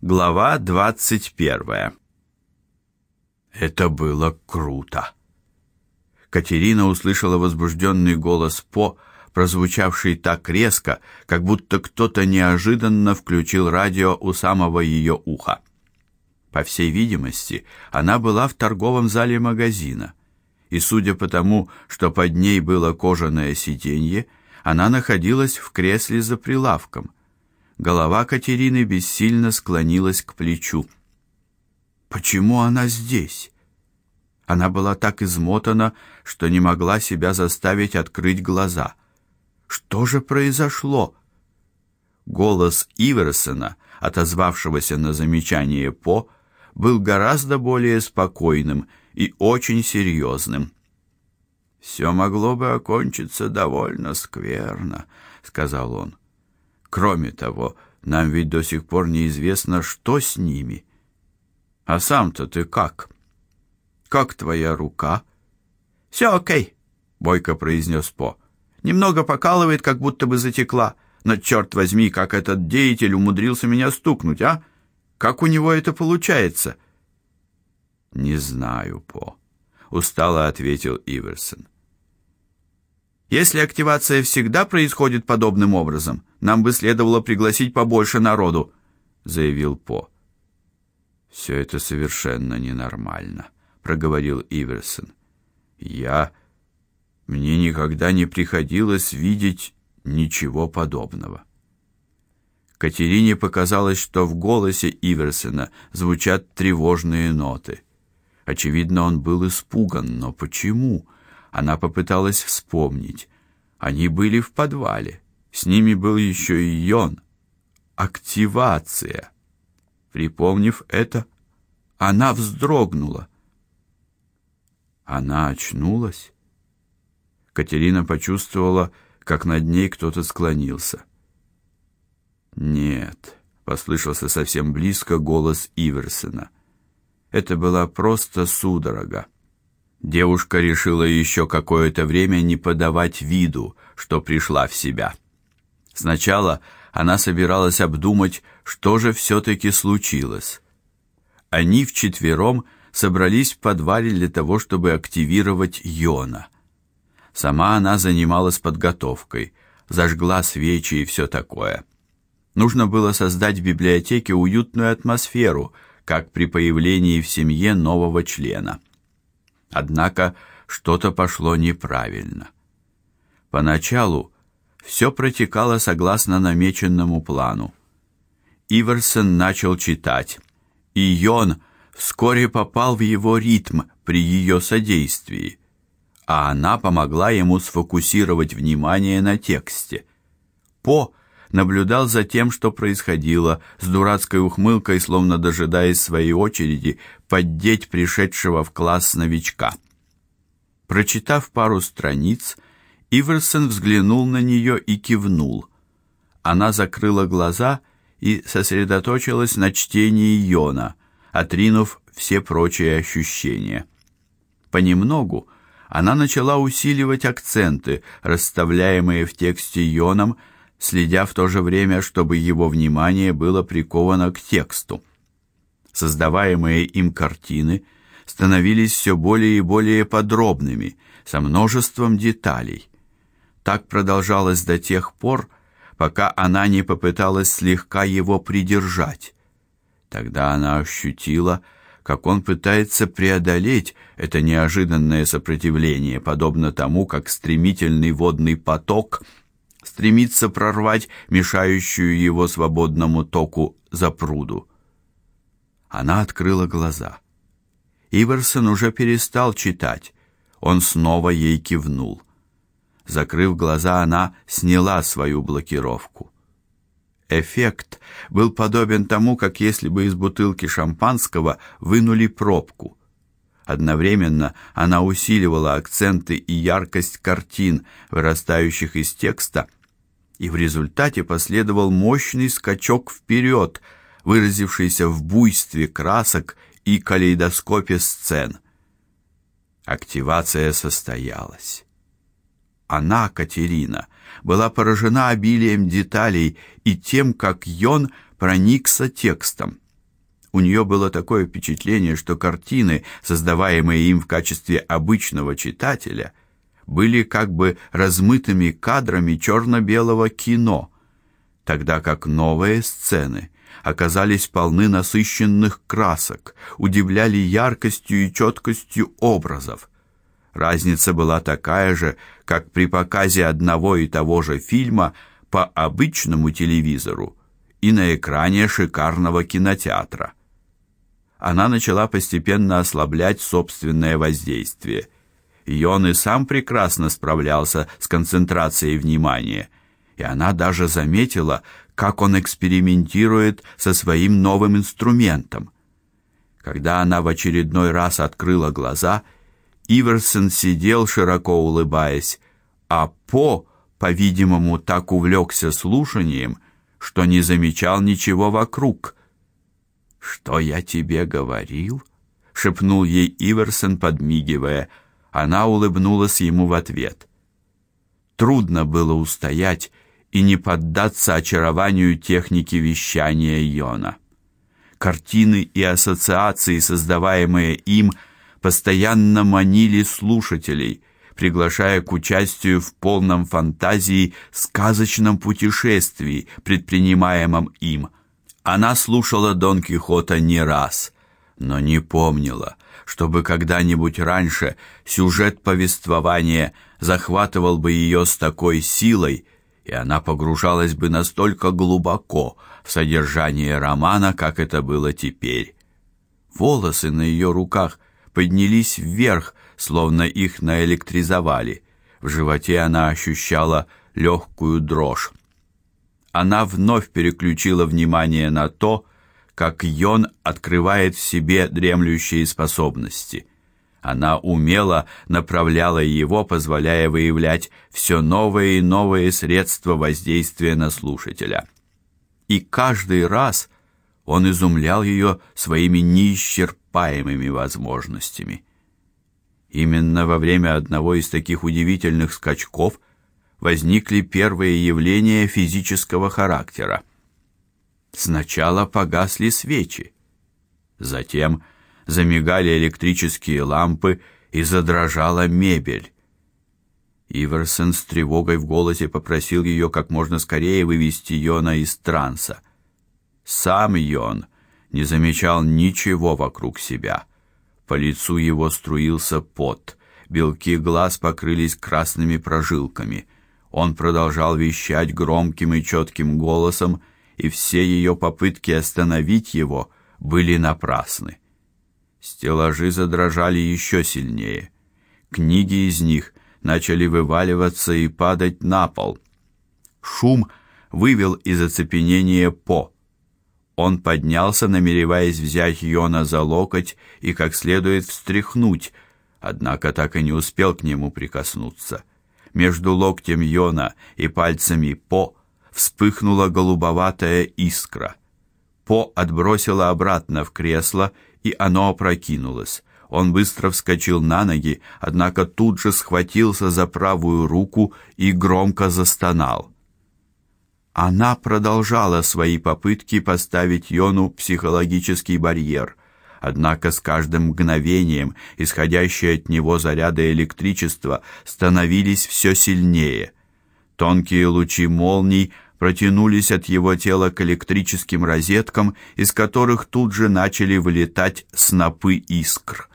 Глава двадцать первая. Это было круто. Катерина услышала возбужденный голос По, прозвучавший так резко, как будто кто-то неожиданно включил радио у самого ее уха. По всей видимости, она была в торговом зале магазина, и судя по тому, что под ней было кожаное сиденье, она находилась в кресле за прилавком. Голова Катерины бессильно склонилась к плечу. Почему она здесь? Она была так измотана, что не могла себя заставить открыть глаза. Что же произошло? Голос Иверсона, отозвавшегося на замечание По, был гораздо более спокойным и очень серьезным. «Все могло бы окончиться довольно скверно, сказал он. Кроме того, нам ведь до сих пор неизвестно, что с ними. А сам-то ты как? Как твоя рука? «Все окей, бойко произнес По. Немного покалывает, как будто бы затекла. Но черт возьми, как этот деятель умудрился меня стукнуть, а? Как у него это получается? Не знаю, По, устало ответил Иверсон. Если активация всегда происходит подобным образом, нам бы следовало пригласить побольше народу, заявил По. «Все это совершенно ненормально, проговорил Иверсон. Я мне никогда не приходилось видеть ничего подобного. Катерине показалось, что в голосе Иверсена звучат тревожные ноты. Очевидно, он был испуган, но почему? Она попыталась вспомнить. Они были в подвале. С ними был еще и Йон. Активация. Припомнив это, она вздрогнула. Она очнулась. Катерина почувствовала, как над ней кто-то склонился. Нет, послышался совсем близко голос Иверсена. Это была просто судорога. Девушка решила еще какое-то время не подавать виду, что пришла в себя. Сначала она собиралась обдумать, что же все таки случилось. Они вчетвером собрались в подвале для того, чтобы активировать Йона. Сама она занималась подготовкой, зажгла свечи и все такое. Нужно было создать в библиотеке уютную атмосферу, как при появлении в семье нового члена. Однако что-то пошло неправильно. Поначалу все протекало согласно намеченному плану. Иверсон начал читать, и Йон вскоре попал в его ритм при ее содействии, а она помогла ему сфокусировать внимание на тексте. По наблюдал за тем, что происходило, с дурацкой ухмылкой, словно дожидаясь своей очереди поддеть пришедшего в класс новичка. Прочитав пару страниц, Иверсон взглянул на нее и кивнул. Она закрыла глаза и сосредоточилась на чтении Йона, отринув все прочие ощущения. Понемногу она начала усиливать акценты, расставляемые в тексте Йоном, следя в то же время, чтобы его внимание было приковано к тексту. Создаваемые им картины становились все более и более подробными, со множеством деталей. Так продолжалось до тех пор, пока она не попыталась слегка его придержать. Тогда она ощутила, как он пытается преодолеть это неожиданное сопротивление, подобно тому, как стремительный водный поток стремится прорвать мешающую его свободному току запруду. Она открыла глаза. Иверсон уже перестал читать. Он снова ей кивнул. Закрыв глаза, она сняла свою блокировку. Эффект был подобен тому, как если бы из бутылки шампанского вынули пробку. Одновременно она усиливала акценты и яркость картин, вырастающих из текста, и в результате последовал мощный скачок вперед, выразившийся в буйстве красок и калейдоскопе сцен. Активация состоялась. Она, Катерина, была поражена обилием деталей и тем, как Йон проникся текстом. У нее было такое впечатление, что картины, создаваемые им в качестве обычного читателя, были как бы размытыми кадрами черно белого кино, тогда как новые сцены оказались полны насыщенных красок, удивляли яркостью и четкостью образов. Разница была такая же, как при показе одного и того же фильма по обычному телевизору и на экране шикарного кинотеатра. Она начала постепенно ослаблять собственное воздействие. И он и сам прекрасно справлялся с концентрацией внимания, и она даже заметила, как он экспериментирует со своим новым инструментом. Когда она в очередной раз открыла глаза, Иверсон сидел широко улыбаясь, а По, по-видимому, так увлекся слушанием, что не замечал ничего вокруг. Что я тебе говорил? шепнул ей Иверсон, подмигивая. Она улыбнулась ему в ответ. Трудно было устоять и не поддаться очарованию техники вещания Йона. Картины и ассоциации, создаваемые им, постоянно манили слушателей, приглашая к участию в полном фантазии сказочном путешествии, предпринимаемом им. Она слушала Дон Кихота не раз, но не помнила, чтобы когда-нибудь раньше сюжет повествования захватывал бы ее с такой силой, и она погружалась бы настолько глубоко в содержание романа, как это было теперь. Волосы на ее руках поднялись вверх, словно их наэлектризовали. В животе она ощущала легкую дрожь. Она вновь переключила внимание на то, как Йон открывает в себе дремлющие способности. Она умело направляла его, позволяя выявлять все новые и новые средства воздействия на слушателя. И каждый раз он изумлял ее своими неисчерпаемыми возможностями. Именно во время одного из таких удивительных скачков возникли первые явления физического характера. Сначала погасли свечи, затем замигали электрические лампы и задрожала мебель. Иверсон с тревогой в голосе попросил ее как можно скорее вывести Йона из транса. Сам Йон не замечал ничего вокруг себя. По лицу его струился пот, белки глаз покрылись красными прожилками. Он продолжал вещать громким и четким голосом, и все ее попытки остановить его были напрасны. Стеллажи задрожали еще сильнее. Книги из них начали вываливаться и падать на пол. Шум вывел из оцепенения По. Он поднялся, намереваясь взять Йона за локоть и как следует встряхнуть, однако так и не успел к нему прикоснуться. Между локтем Йона и пальцами По вспыхнула голубоватая искра. По отбросила обратно в кресло, и оно опрокинулось. Он быстро вскочил на ноги, однако тут же схватился за правую руку и громко застонал. Она продолжала свои попытки поставить Йону психологический барьер. Однако с каждым мгновением исходящие от него заряды электричества становились все сильнее. Тонкие лучи молний протянулись от его тела к электрическим розеткам, из которых тут же начали вылетать снопы искр.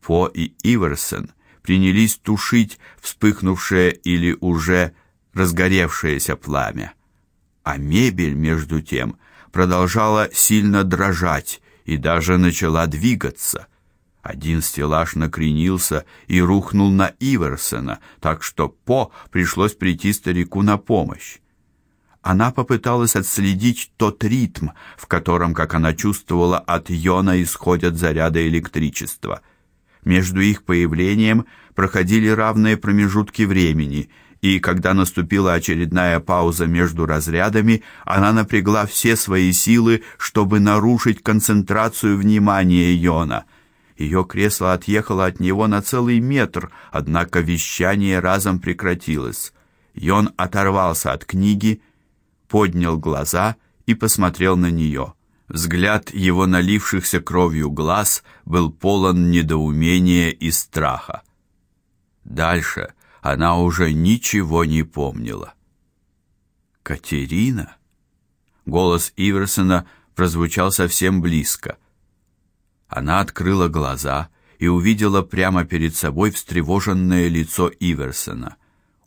По и Иверсон принялись тушить вспыхнувшее или уже разгоревшееся пламя а мебель между тем продолжала сильно дрожать и даже начала двигаться. Один стеллаж накренился и рухнул на Иверсона, так что По пришлось прийти старику на помощь. Она попыталась отследить тот ритм, в котором, как она чувствовала, от Йона исходят заряды электричества. Между их появлением проходили равные промежутки времени, и когда наступила очередная пауза между разрядами, она напрягла все свои силы, чтобы нарушить концентрацию внимания Йона. Ее кресло отъехало от него на целый метр, однако вещание разом прекратилось. Йон оторвался от книги, поднял глаза и посмотрел на нее. Взгляд его налившихся кровью глаз был полон недоумения и страха. Дальше она уже ничего не помнила. Катерина? Голос Иверсона прозвучал совсем близко. Она открыла глаза и увидела прямо перед собой встревоженное лицо Иверсона.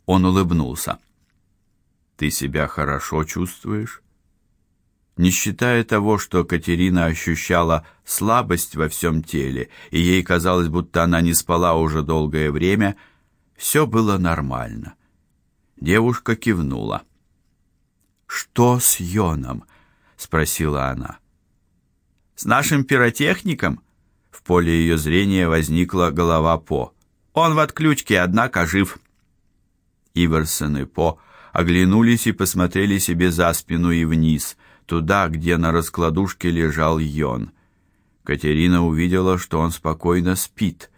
Он улыбнулся. Ты себя хорошо чувствуешь? Не считая того, что Катерина ощущала слабость во всем теле, и ей казалось, будто она не спала уже долгое время, все было нормально. Девушка кивнула. Что с Йоном? спросила она. С нашим пиротехником? В поле ее зрения возникла голова По. Он в отключке, однако жив. Иверсон и По оглянулись и посмотрели себе за спину и вниз, туда, где на раскладушке лежал Йон. Катерина увидела, что он спокойно спит.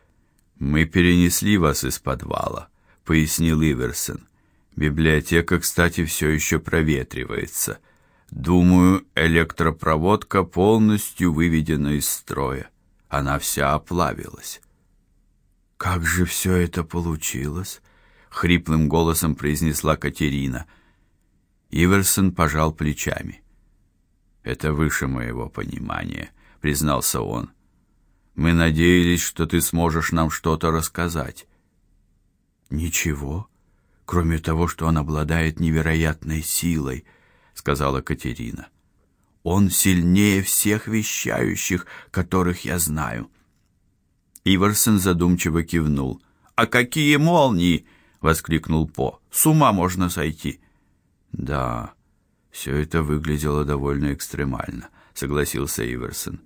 Мы перенесли вас из подвала, пояснил Иверсон. Библиотека, кстати, все еще проветривается. Думаю, электропроводка полностью выведена из строя. Она вся оплавилась. Как же все это получилось? хриплым голосом произнесла Катерина. Иверсон пожал плечами. Это выше моего понимания, признался он. Мы надеялись, что ты сможешь нам что-то рассказать. Ничего, кроме того, что он обладает невероятной силой, сказала Катерина. Он сильнее всех вещающих, которых я знаю. Иверсон задумчиво кивнул. А какие молнии! воскликнул По. С ума можно сойти. Да, все это выглядело довольно экстремально, согласился Иверсон.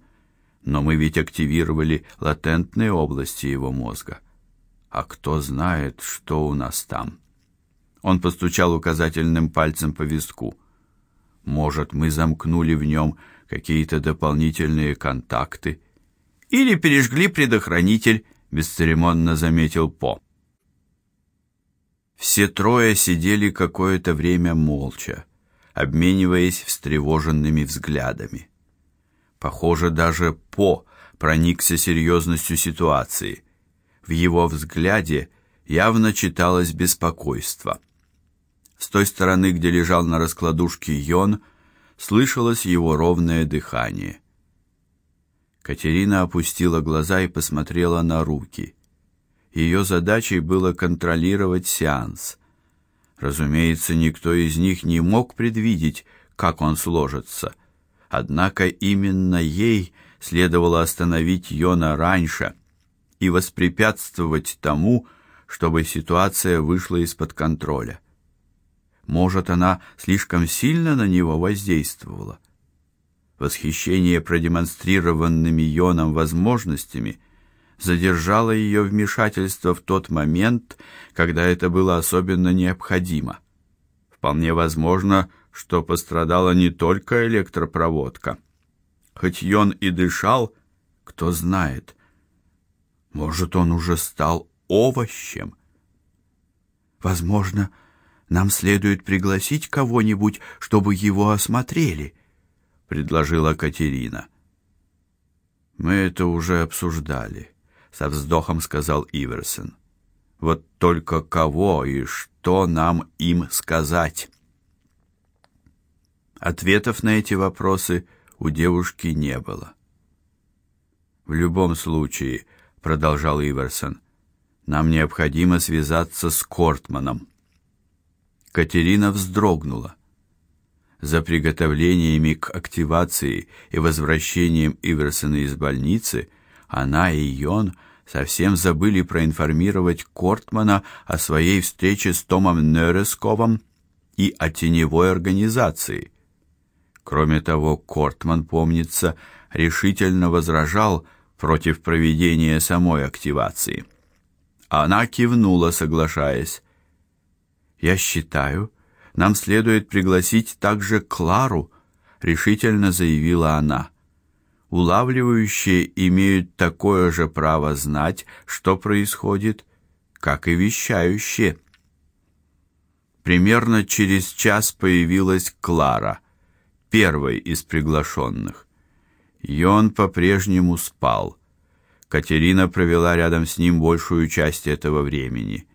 Но мы ведь активировали латентные области его мозга. А кто знает, что у нас там? Он постучал указательным пальцем по виску. Может, мы замкнули в нем какие-то дополнительные контакты или пережгли предохранитель, бесцеремонно заметил По. Все трое сидели какое-то время молча, обмениваясь встревоженными взглядами. Похоже, даже По проникся серьезностью ситуации. В его взгляде явно читалось беспокойство. С той стороны, где лежал на раскладушке Йон, слышалось его ровное дыхание. Катерина опустила глаза и посмотрела на руки. Ее задачей было контролировать сеанс. Разумеется, никто из них не мог предвидеть, как он сложится. Однако именно ей следовало остановить Йона раньше и воспрепятствовать тому, чтобы ситуация вышла из-под контроля. Может, она слишком сильно на него воздействовала. Восхищение продемонстрированными Йоном возможностями – задержало ее вмешательство в тот момент, когда это было особенно необходимо. Вполне возможно, что пострадала не только электропроводка. Хоть Йон и дышал, кто знает, может, он уже стал овощем. Возможно, нам следует пригласить кого-нибудь, чтобы его осмотрели, предложила Катерина. Мы это уже обсуждали со вздохом сказал Иверсон. Вот только кого и что нам им сказать? Ответов на эти вопросы у девушки не было. В любом случае, продолжал Иверсон, нам необходимо связаться с Кортманом. Катерина вздрогнула. За приготовлениями к активации и возвращением Иверсона из больницы она и Йон совсем забыли проинформировать Кортмана о своей встрече с Томом Нересковым и о теневой организации. Кроме того, Кортман, помнится, решительно возражал против проведения самой активации. Она кивнула, соглашаясь. Я считаю, нам следует пригласить также Клару, решительно заявила она улавливающие имеют такое же право знать, что происходит, как и вещающие. Примерно через час появилась Клара, первой из приглашенных. Йон по-прежнему спал. Катерина провела рядом с ним большую часть этого времени.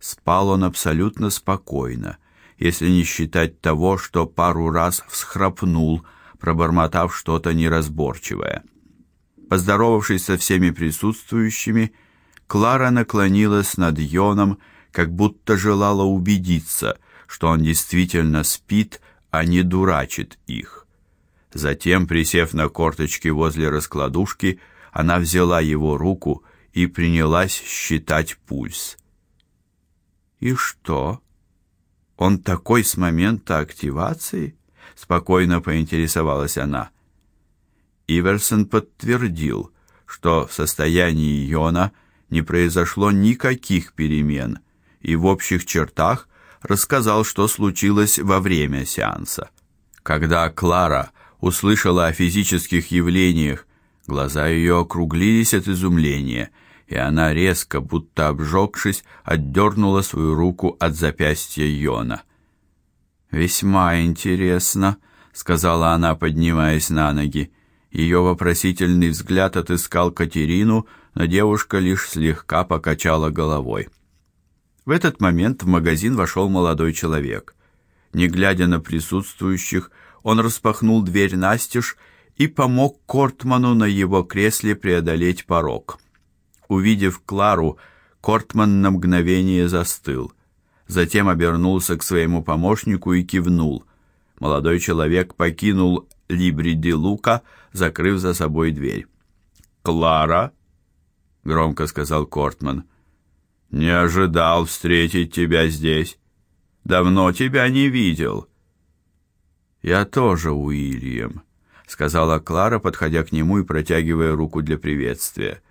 Спал он абсолютно спокойно, если не считать того, что пару раз всхрапнул, пробормотав что-то неразборчивое. Поздоровавшись со всеми присутствующими, Клара наклонилась над Йоном, как будто желала убедиться, что он действительно спит, а не дурачит их. Затем, присев на корточки возле раскладушки, она взяла его руку и принялась считать пульс. И что? Он такой с момента активации? спокойно поинтересовалась она. Иверсон подтвердил, что в состоянии Йона не произошло никаких перемен, и в общих чертах рассказал, что случилось во время сеанса. Когда Клара услышала о физических явлениях, глаза ее округлились от изумления, и она резко, будто обжегшись, отдернула свою руку от запястья Йона. Весьма интересно, сказала она, поднимаясь на ноги. Ее вопросительный взгляд отыскал Катерину, но девушка лишь слегка покачала головой. В этот момент в магазин вошел молодой человек. Не глядя на присутствующих, он распахнул дверь настежь и помог Кортману на его кресле преодолеть порог. Увидев Клару, Кортман на мгновение застыл. Затем обернулся к своему помощнику и кивнул. Молодой человек покинул Либри де Лука, закрыв за собой дверь. "Клара", громко сказал Кортман. "Не ожидал встретить тебя здесь. Давно тебя не видел". Я тоже Уильям, сказала Клара, подходя к нему и протягивая руку для приветствия.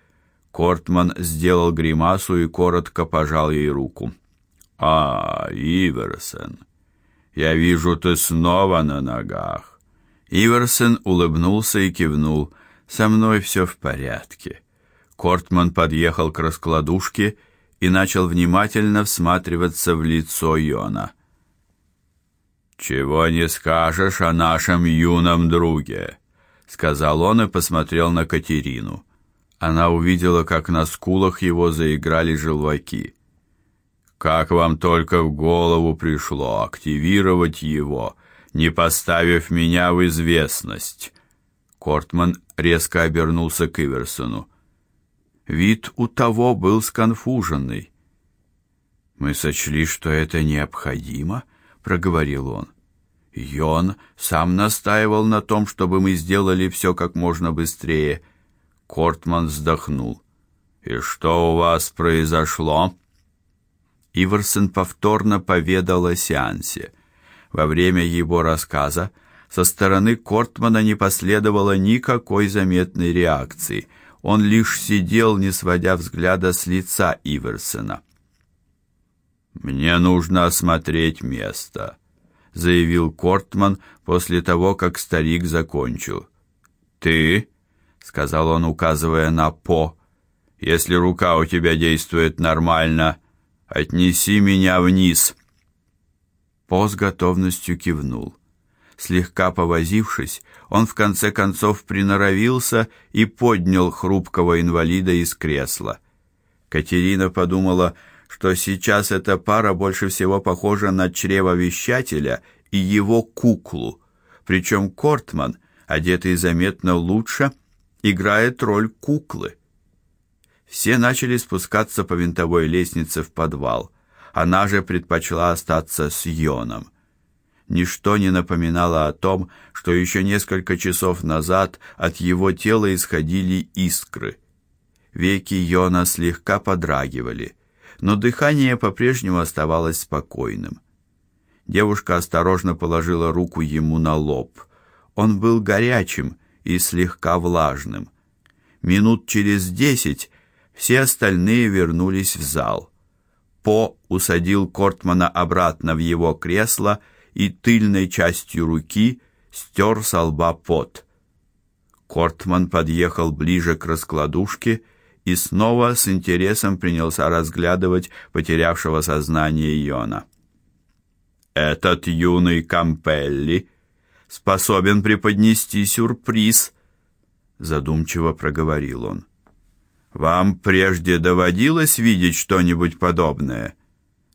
Кортман сделал гримасу и коротко пожал ей руку. А, Иверсон. Я вижу, ты снова на ногах. Иверсон улыбнулся и кивнул. Со мной все в порядке. Кортман подъехал к раскладушке и начал внимательно всматриваться в лицо Йона. Чего не скажешь о нашем юном друге, сказал он и посмотрел на Катерину. Она увидела, как на скулах его заиграли желваки. Как вам только в голову пришло активировать его, не поставив меня в известность? Кортман резко обернулся к Иверсону. Вид у того был сконфуженный. Мы сочли, что это необходимо, проговорил он. Йон сам настаивал на том, чтобы мы сделали все как можно быстрее. Кортман вздохнул. И что у вас произошло? Иверсон повторно поведал о сеансе. Во время его рассказа со стороны Кортмана не последовало никакой заметной реакции. Он лишь сидел, не сводя взгляда с лица Иверсона. Мне нужно осмотреть место, заявил Кортман после того, как старик закончил. Ты, сказал он, указывая на По, если рука у тебя действует нормально, отнеси меня вниз. По с готовностью кивнул. Слегка повозившись, он в конце концов приноровился и поднял хрупкого инвалида из кресла. Катерина подумала, что сейчас эта пара больше всего похожа на чревовещателя и его куклу. Причем Кортман, одетый заметно лучше, играет роль куклы. Все начали спускаться по винтовой лестнице в подвал. Она же предпочла остаться с Йоном. Ничто не напоминало о том, что еще несколько часов назад от его тела исходили искры. Веки Йона слегка подрагивали но дыхание по-прежнему оставалось спокойным. Девушка осторожно положила руку ему на лоб. Он был горячим и слегка влажным. Минут через десять все остальные вернулись в зал. По усадил Кортмана обратно в его кресло тыльной частью руки стер с лба пот. Кортман подъехал ближе к раскладушке и снова с интересом принялся разглядывать потерявшего сознание Йона. Этот юный Кампелли способен преподнести сюрприз, задумчиво проговорил он. Вам прежде доводилось видеть что-нибудь подобное?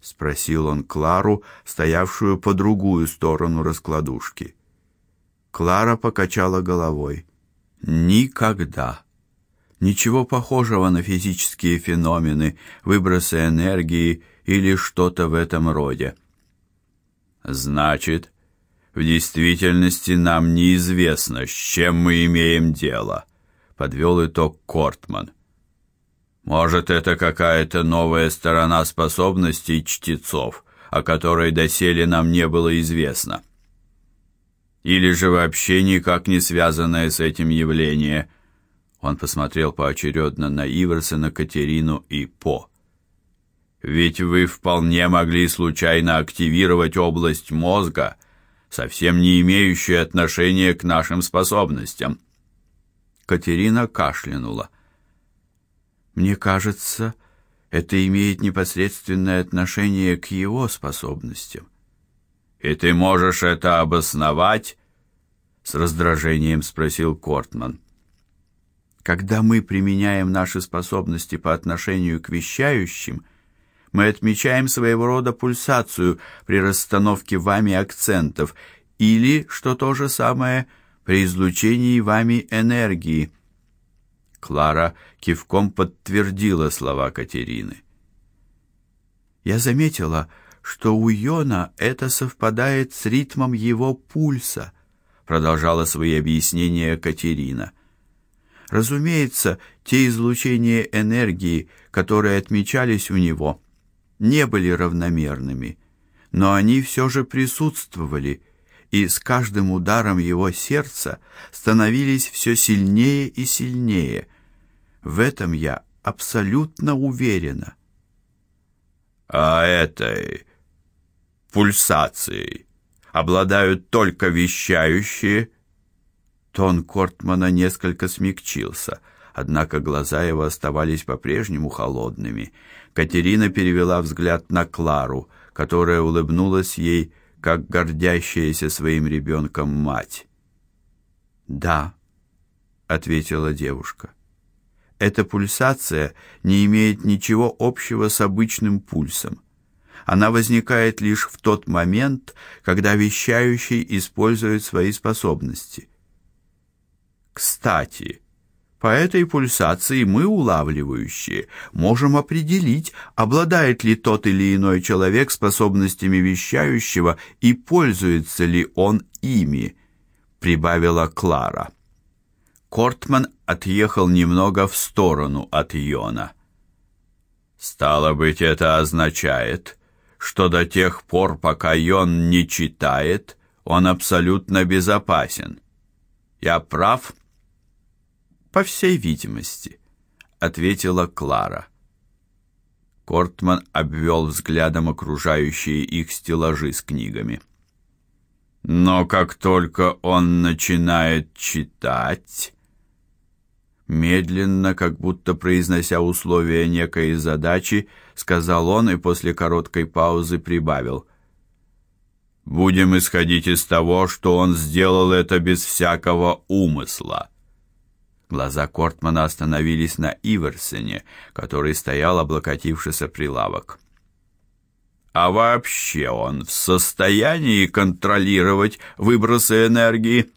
Спросил он Клару, стоявшую по другую сторону раскладушки. Клара покачала головой. Никогда. Ничего похожего на физические феномены, выбросы энергии или что-то в этом роде. Значит, в действительности нам неизвестно, с чем мы имеем дело, подвел итог Кортман. Может, это какая-то новая сторона способностей чтецов, о которой доселе нам не было известно. Или же вообще никак не связанное с этим явление. Он посмотрел поочередно на Иверсона, Катерину и По. Ведь вы вполне могли случайно активировать область мозга, совсем не имеющую отношения к нашим способностям. Катерина кашлянула. Мне кажется, это имеет непосредственное отношение к его способностям. И ты можешь это обосновать? с раздражением спросил Кортман. Когда мы применяем наши способности по отношению к вещающим, мы отмечаем своего рода пульсацию при расстановке вами акцентов или, что то же самое, при излучении вами энергии. Клара кивком подтвердила слова Катерины. Я заметила, что у Йона это совпадает с ритмом его пульса, продолжала свои объяснения Катерина. Разумеется, те излучения энергии, которые отмечались у него, не были равномерными, но они все же присутствовали, и с каждым ударом его сердца становились все сильнее и сильнее, в этом я абсолютно уверена. А этой пульсацией обладают только вещающие. Тон Кортмана несколько смягчился, однако глаза его оставались по-прежнему холодными. Катерина перевела взгляд на Клару, которая улыбнулась ей, как гордящаяся своим ребенком мать. "Да", ответила девушка. Эта пульсация не имеет ничего общего с обычным пульсом. Она возникает лишь в тот момент, когда вещающий использует свои способности. Кстати, по этой пульсации мы, улавливающие, можем определить, обладает ли тот или иной человек способностями вещающего и пользуется ли он ими, прибавила Клара. Кортман отъехал немного в сторону от Йона. Стало быть, это означает, что до тех пор, пока Йон не читает, он абсолютно безопасен. Я прав? По всей видимости, ответила Клара. Кортман обвел взглядом окружающие их стеллажи с книгами. Но как только он начинает читать, Медленно, как будто произнося условия некой задачи, сказал он и после короткой паузы прибавил: Будем исходить из того, что он сделал это без всякого умысла. Глаза Кортмана остановились на Иверсене, который стоял, облокотившись о прилавок. А вообще он в состоянии контролировать выбросы энергии?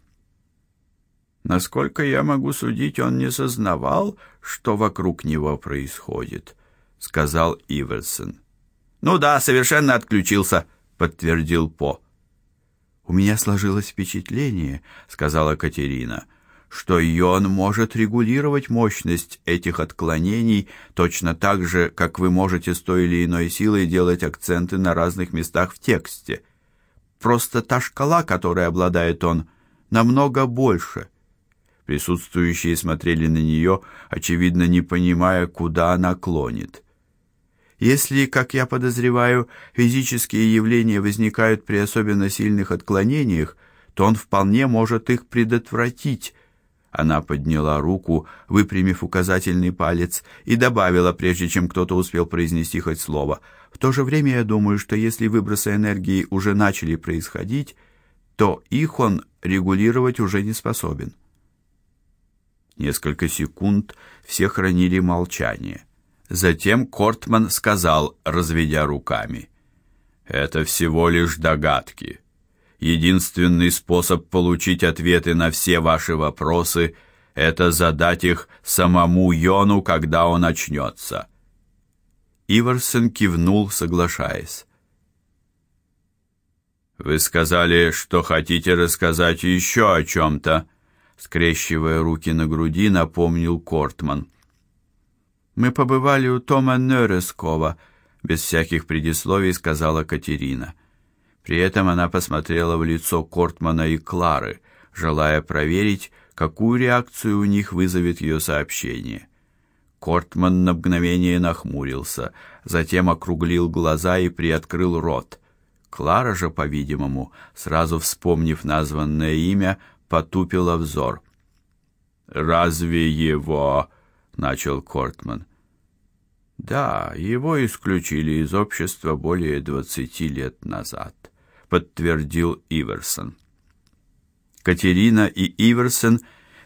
Насколько я могу судить, он не сознавал, что вокруг него происходит, сказал Иверсон. Ну да, совершенно отключился, подтвердил По. У меня сложилось впечатление, сказала Катерина, что Йон может регулировать мощность этих отклонений точно так же, как вы можете с той или иной силой делать акценты на разных местах в тексте. Просто та шкала, которой обладает он, намного больше. Присутствующие смотрели на нее, очевидно, не понимая, куда она клонит. Если, как я подозреваю, физические явления возникают при особенно сильных отклонениях, то он вполне может их предотвратить. Она подняла руку, выпрямив указательный палец, и добавила, прежде чем кто-то успел произнести хоть слово: "В то же время я думаю, что если выбросы энергии уже начали происходить, то их он регулировать уже не способен". Несколько секунд все хранили молчание. Затем Кортман сказал, разведя руками: "Это всего лишь догадки. Единственный способ получить ответы на все ваши вопросы это задать их самому Йону, когда он очнется». Иверсон кивнул, соглашаясь. Вы сказали, что хотите рассказать еще о чем то скрещивая руки на груди, напомнил Кортман. Мы побывали у Тома Нерескова, без всяких предисловий сказала Катерина. При этом она посмотрела в лицо Кортмана и Клары, желая проверить, какую реакцию у них вызовет ее сообщение. Кортман на мгновение нахмурился, затем округлил глаза и приоткрыл рот. Клара же, по-видимому, сразу вспомнив названное имя, потупила взор. Разве его, начал Кортман. Да, его исключили из общества более двадцати лет назад, подтвердил Иверсон. Катерина и Иверсон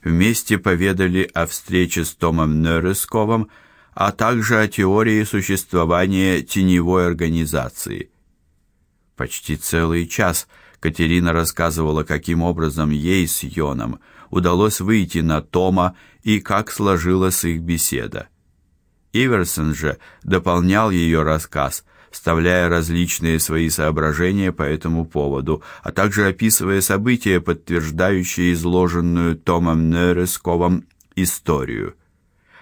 вместе поведали о встрече с Томом Нересковым, а также о теории существования теневой организации. Почти целый час Катерина рассказывала, каким образом ей с Йоном удалось выйти на Тома и как сложилась их беседа. Иверсон же дополнял ее рассказ, вставляя различные свои соображения по этому поводу, а также описывая события, подтверждающие изложенную Томом Нересковым историю.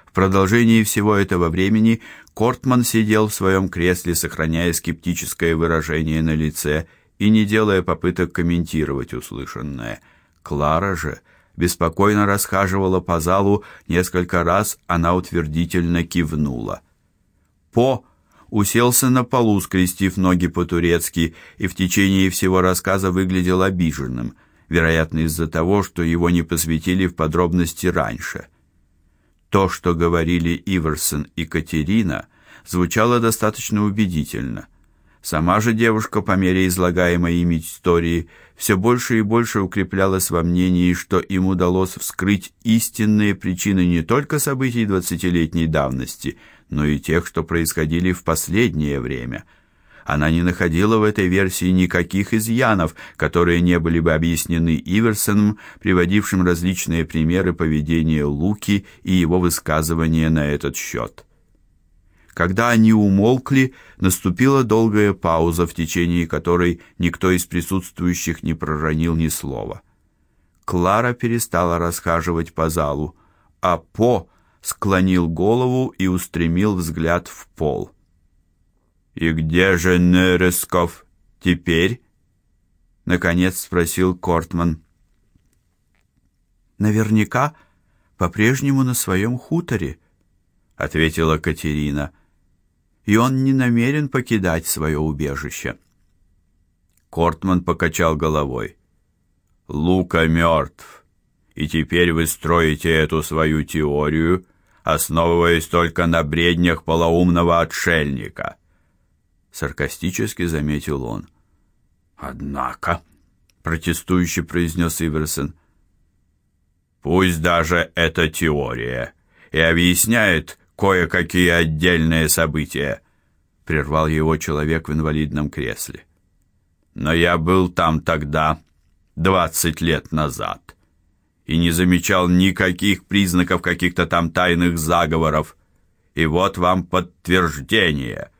В продолжении всего этого времени Кортман сидел в своем кресле, сохраняя скептическое выражение на лице и не делая попыток комментировать услышанное. Клара же беспокойно расхаживала по залу, несколько раз она утвердительно кивнула. По уселся на полу, скрестив ноги по-турецки, и в течение всего рассказа выглядел обиженным, вероятно, из-за того, что его не посвятили в подробности раньше. То, что говорили Иверсон и Катерина, звучало достаточно убедительно. Сама же девушка по мере излагаемой ими истории все больше и больше укреплялась во мнении, что им удалось вскрыть истинные причины не только событий двадцатилетней давности, но и тех, что происходили в последнее время. Она не находила в этой версии никаких изъянов, которые не были бы объяснены Иверсоном, приводившим различные примеры поведения Луки и его высказывания на этот счет. Когда они умолкли, наступила долгая пауза, в течение которой никто из присутствующих не проронил ни слова. Клара перестала расхаживать по залу, а По склонил голову и устремил взгляд в пол. И где же Нересков теперь? наконец спросил Кортман. Наверняка по-прежнему на своем хуторе, ответила Катерина и он не намерен покидать свое убежище. Кортман покачал головой. Лука мертв, и теперь вы строите эту свою теорию, основываясь только на бреднях полоумного отшельника. Саркастически заметил он. Однако, протестующе произнес Иверсон, пусть даже эта теория и объясняет кое-какие отдельные события, прервал его человек в инвалидном кресле. Но я был там тогда, двадцать лет назад, и не замечал никаких признаков каких-то там тайных заговоров. И вот вам подтверждение.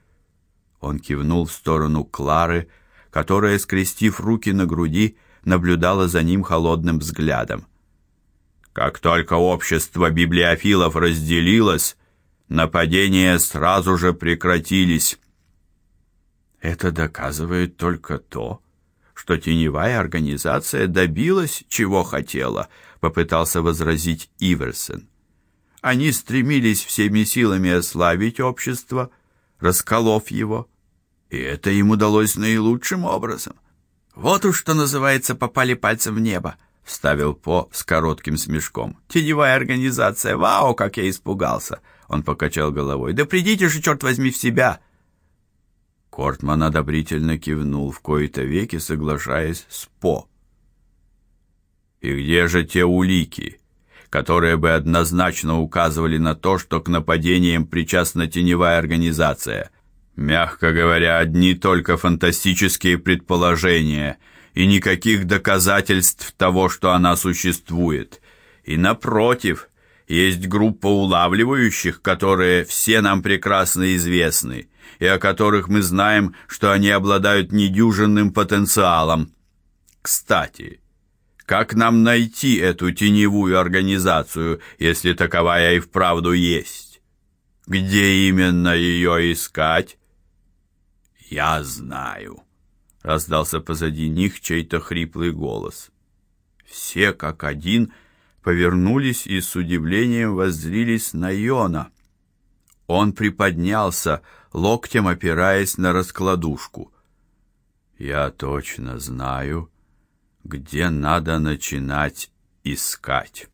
Он кивнул в сторону Клары, которая, скрестив руки на груди, наблюдала за ним холодным взглядом. Как только общество библиофилов разделилось, Нападения сразу же прекратились. Это доказывает только то, что теневая организация добилась чего хотела, попытался возразить Иверсон. Они стремились всеми силами ослабить общество, расколов его, и это им удалось наилучшим образом. Вот уж что называется попали пальцем в небо, вставил По с коротким смешком. Теневая организация, вау, как я испугался. Он покачал головой. Да придите же, черт возьми, в себя. Кортман одобрительно кивнул в кои-то веки, соглашаясь с По. И где же те улики? которые бы однозначно указывали на то, что к нападениям причастна теневая организация. Мягко говоря, одни только фантастические предположения и никаких доказательств того, что она существует. И напротив, есть группа улавливающих, которые все нам прекрасно известны, и о которых мы знаем, что они обладают недюжинным потенциалом. Кстати, как нам найти эту теневую организацию, если таковая и вправду есть? Где именно ее искать? Я знаю, раздался позади них чей-то хриплый голос. Все как один повернулись и с удивлением воззрились на Йона. Он приподнялся, локтем опираясь на раскладушку. Я точно знаю, где надо начинать искать.